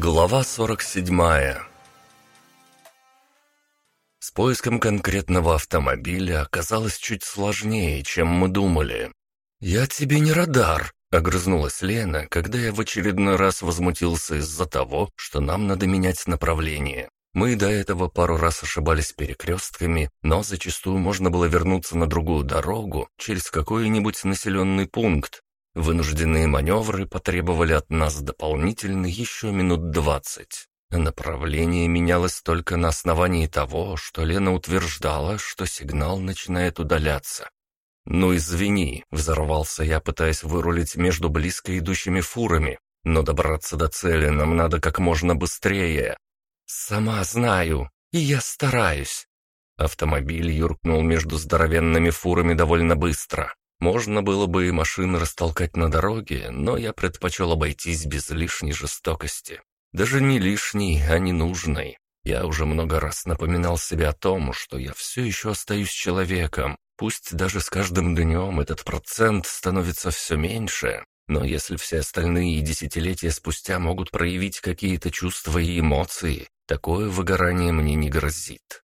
Глава 47 С поиском конкретного автомобиля оказалось чуть сложнее, чем мы думали. «Я тебе не радар», — огрызнулась Лена, когда я в очередной раз возмутился из-за того, что нам надо менять направление. Мы до этого пару раз ошибались перекрестками, но зачастую можно было вернуться на другую дорогу через какой-нибудь населенный пункт, Вынужденные маневры потребовали от нас дополнительно еще минут двадцать. Направление менялось только на основании того, что Лена утверждала, что сигнал начинает удаляться. «Ну извини», — взорвался я, пытаясь вырулить между близко идущими фурами, «но добраться до цели нам надо как можно быстрее». «Сама знаю, и я стараюсь». Автомобиль юркнул между здоровенными фурами довольно быстро. Можно было бы и машины растолкать на дороге, но я предпочел обойтись без лишней жестокости. Даже не лишней, а не нужной. Я уже много раз напоминал себе о том, что я все еще остаюсь человеком. Пусть даже с каждым днем этот процент становится все меньше, но если все остальные десятилетия спустя могут проявить какие-то чувства и эмоции, такое выгорание мне не грозит.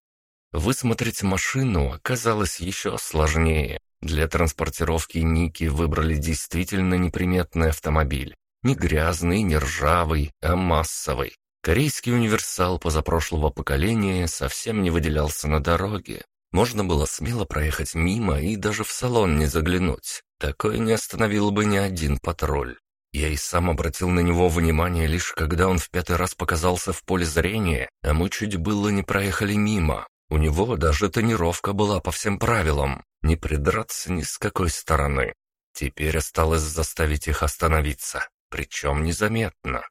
Высмотреть машину оказалось еще сложнее. Для транспортировки Ники выбрали действительно неприметный автомобиль. Не грязный, не ржавый, а массовый. Корейский универсал позапрошлого поколения совсем не выделялся на дороге. Можно было смело проехать мимо и даже в салон не заглянуть. Такое не остановил бы ни один патруль. Я и сам обратил на него внимание лишь когда он в пятый раз показался в поле зрения, а мы чуть было не проехали мимо. У него даже тонировка была по всем правилам, не придраться ни с какой стороны. Теперь осталось заставить их остановиться, причем незаметно.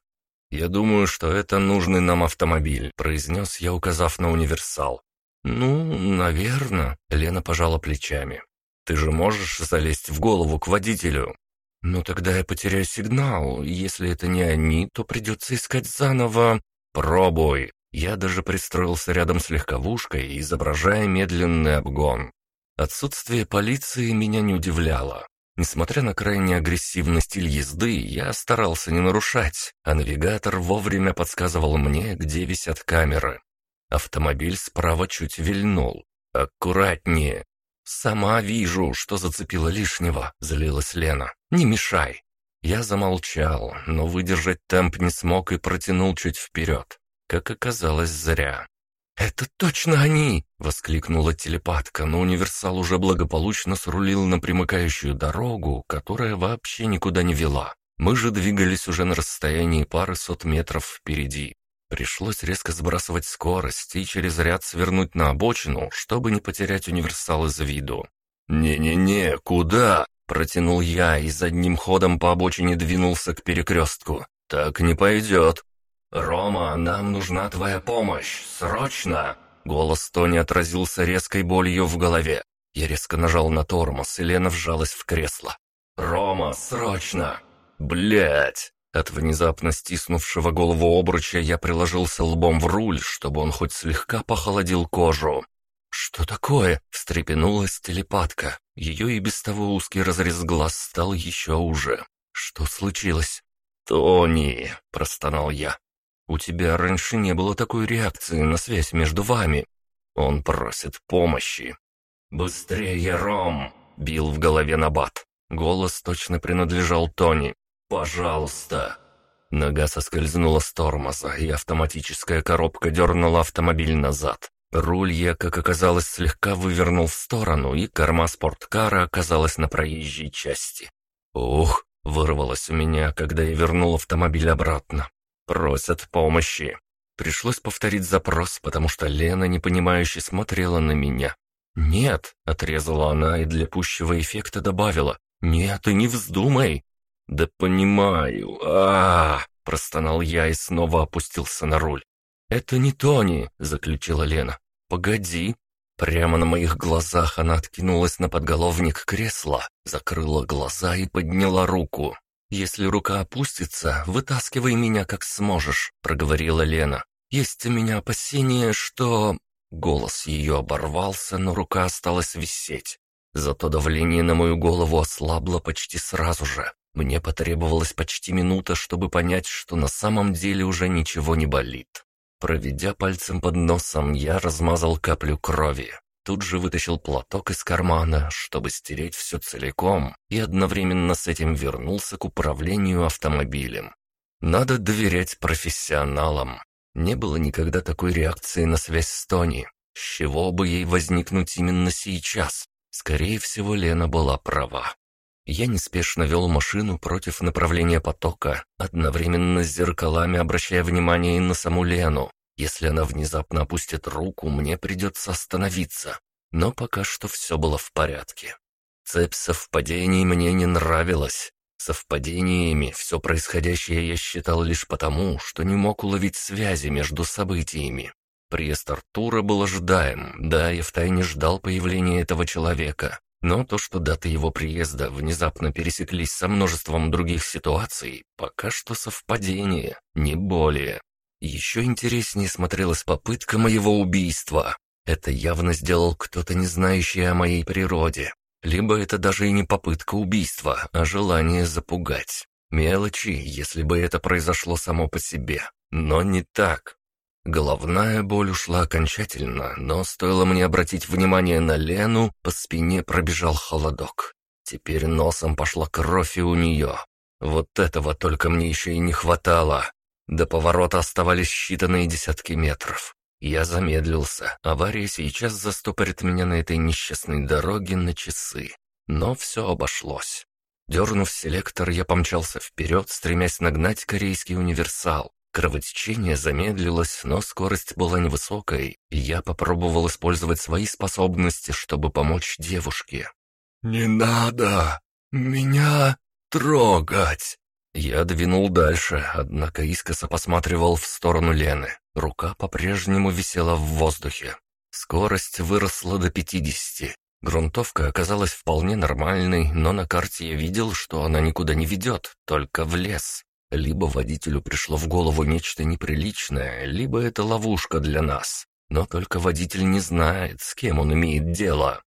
«Я думаю, что это нужный нам автомобиль», — произнес я, указав на универсал. «Ну, наверное», — Лена пожала плечами. «Ты же можешь залезть в голову к водителю?» «Ну, тогда я потеряю сигнал. Если это не они, то придется искать заново». «Пробуй», я даже пристроился рядом с легковушкой, изображая медленный обгон. Отсутствие полиции меня не удивляло. Несмотря на крайне агрессивный стиль езды, я старался не нарушать, а навигатор вовремя подсказывал мне, где висят камеры. Автомобиль справа чуть вильнул. «Аккуратнее!» «Сама вижу, что зацепило лишнего», — злилась Лена. «Не мешай». Я замолчал, но выдержать темп не смог и протянул чуть вперед. Как оказалось, зря. «Это точно они!» — воскликнула телепатка, но универсал уже благополучно срулил на примыкающую дорогу, которая вообще никуда не вела. Мы же двигались уже на расстоянии пары сот метров впереди. Пришлось резко сбрасывать скорость и через ряд свернуть на обочину, чтобы не потерять универсал из виду. «Не-не-не, куда?» — протянул я и задним ходом по обочине двинулся к перекрестку. «Так не пойдет». «Рома, нам нужна твоя помощь! Срочно!» Голос Тони отразился резкой болью в голове. Я резко нажал на тормоз, и Лена вжалась в кресло. «Рома, срочно!» Блять! От внезапно стиснувшего голову обруча я приложился лбом в руль, чтобы он хоть слегка похолодил кожу. «Что такое?» — встрепенулась телепатка. Ее и без того узкий разрез глаз стал еще уже. «Что случилось?» «Тони!» — простонал я. У тебя раньше не было такой реакции на связь между вами. Он просит помощи. «Быстрее, Ром!» — бил в голове Набат. Голос точно принадлежал Тони. «Пожалуйста!» Нога соскользнула с тормоза, и автоматическая коробка дернула автомобиль назад. Руль я, как оказалось, слегка вывернул в сторону, и корма спорткара оказалась на проезжей части. «Ух!» — вырвалось у меня, когда я вернул автомобиль обратно. Просят помощи. Пришлось повторить запрос, потому что Лена непонимающе смотрела на меня. «Нет», — отрезала она и для пущего эффекта добавила. «Нет, и не вздумай». «Да понимаю, а, -а, -а простонал я и снова опустился на руль. «Это не Тони», — заключила Лена. «Погоди». Прямо на моих глазах она откинулась на подголовник кресла, закрыла глаза и подняла руку. «Если рука опустится, вытаскивай меня как сможешь», — проговорила Лена. «Есть у меня опасение, что...» Голос ее оборвался, но рука осталась висеть. Зато давление на мою голову ослабло почти сразу же. Мне потребовалась почти минута, чтобы понять, что на самом деле уже ничего не болит. Проведя пальцем под носом, я размазал каплю крови. Тут же вытащил платок из кармана, чтобы стереть все целиком, и одновременно с этим вернулся к управлению автомобилем. Надо доверять профессионалам. Не было никогда такой реакции на связь с Тони. С чего бы ей возникнуть именно сейчас? Скорее всего, Лена была права. Я неспешно вел машину против направления потока, одновременно с зеркалами обращая внимание и на саму Лену. Если она внезапно опустит руку, мне придется остановиться. Но пока что все было в порядке. Цепь совпадений мне не нравилась. Совпадениями все происходящее я считал лишь потому, что не мог уловить связи между событиями. Приезд Артура был ожидаем, да, я втайне ждал появления этого человека. Но то, что даты его приезда внезапно пересеклись со множеством других ситуаций, пока что совпадение, не более. Еще интереснее смотрелась попытка моего убийства. Это явно сделал кто-то, не знающий о моей природе. Либо это даже и не попытка убийства, а желание запугать. Мелочи, если бы это произошло само по себе. Но не так. Головная боль ушла окончательно, но стоило мне обратить внимание на Лену, по спине пробежал холодок. Теперь носом пошла кровь и у нее. Вот этого только мне еще и не хватало. До поворота оставались считанные десятки метров. Я замедлился. Авария сейчас застопорит меня на этой несчастной дороге на часы. Но все обошлось. Дернув селектор, я помчался вперед, стремясь нагнать корейский универсал. Кровотечение замедлилось, но скорость была невысокой, и я попробовал использовать свои способности, чтобы помочь девушке. «Не надо меня трогать!» Я двинул дальше, однако искоса посматривал в сторону Лены. Рука по-прежнему висела в воздухе. Скорость выросла до пятидесяти. Грунтовка оказалась вполне нормальной, но на карте я видел, что она никуда не ведет, только в лес. Либо водителю пришло в голову нечто неприличное, либо это ловушка для нас. Но только водитель не знает, с кем он имеет дело.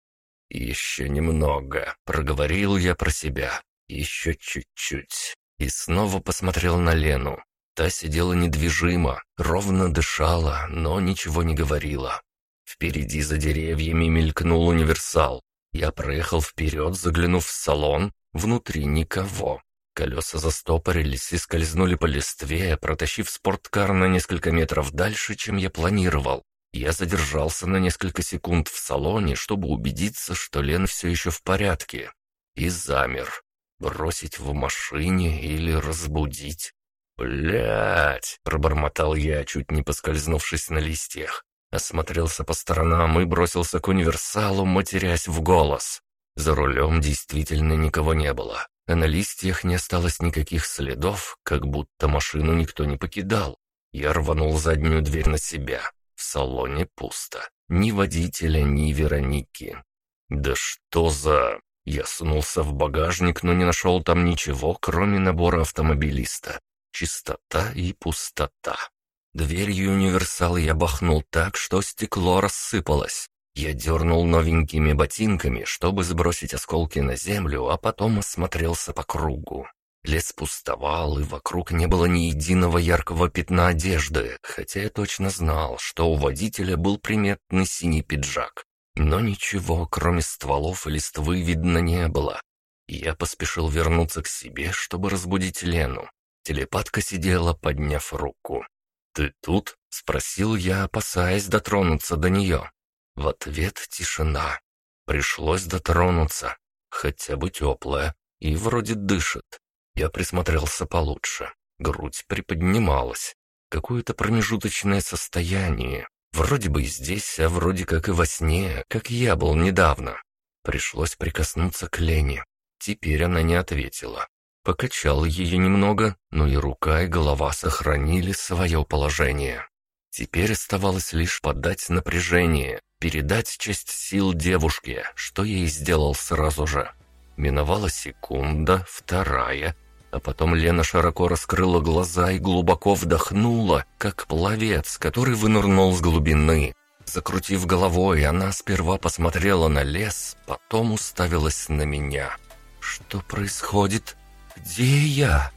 «Еще немного», — проговорил я про себя. «Еще чуть-чуть». И снова посмотрел на Лену. Та сидела недвижимо, ровно дышала, но ничего не говорила. Впереди за деревьями мелькнул универсал. Я проехал вперед, заглянув в салон. Внутри никого. Колеса застопорились и скользнули по листве, протащив спорткар на несколько метров дальше, чем я планировал. Я задержался на несколько секунд в салоне, чтобы убедиться, что Лен все еще в порядке. И замер. Бросить в машине или разбудить? Блять! пробормотал я, чуть не поскользнувшись на листьях. Осмотрелся по сторонам и бросился к универсалу, матерясь в голос. За рулем действительно никого не было а на листьях не осталось никаких следов, как будто машину никто не покидал. Я рванул заднюю дверь на себя. В салоне пусто. Ни водителя, ни Вероники. «Да что за...» Я сунулся в багажник, но не нашел там ничего, кроме набора автомобилиста. Чистота и пустота. Дверью универсал я бахнул так, что стекло рассыпалось. Я дернул новенькими ботинками, чтобы сбросить осколки на землю, а потом осмотрелся по кругу. Лес пустовал, и вокруг не было ни единого яркого пятна одежды, хотя я точно знал, что у водителя был приметный синий пиджак. Но ничего, кроме стволов и листвы, видно не было. Я поспешил вернуться к себе, чтобы разбудить Лену. Телепатка сидела, подняв руку. «Ты тут?» — спросил я, опасаясь дотронуться до нее. В ответ тишина. Пришлось дотронуться. Хотя бы теплая. И вроде дышит. Я присмотрелся получше. Грудь приподнималась. Какое-то промежуточное состояние. Вроде бы и здесь, а вроде как и во сне, как я был недавно. Пришлось прикоснуться к Лене. Теперь она не ответила. Покачал ее немного, но и рука, и голова сохранили свое положение. Теперь оставалось лишь подать напряжение, передать часть сил девушке, что я и сделал сразу же. Миновала секунда, вторая, а потом Лена широко раскрыла глаза и глубоко вдохнула, как пловец, который вынырнул с глубины. Закрутив головой, она сперва посмотрела на лес, потом уставилась на меня. «Что происходит?» «Где я?»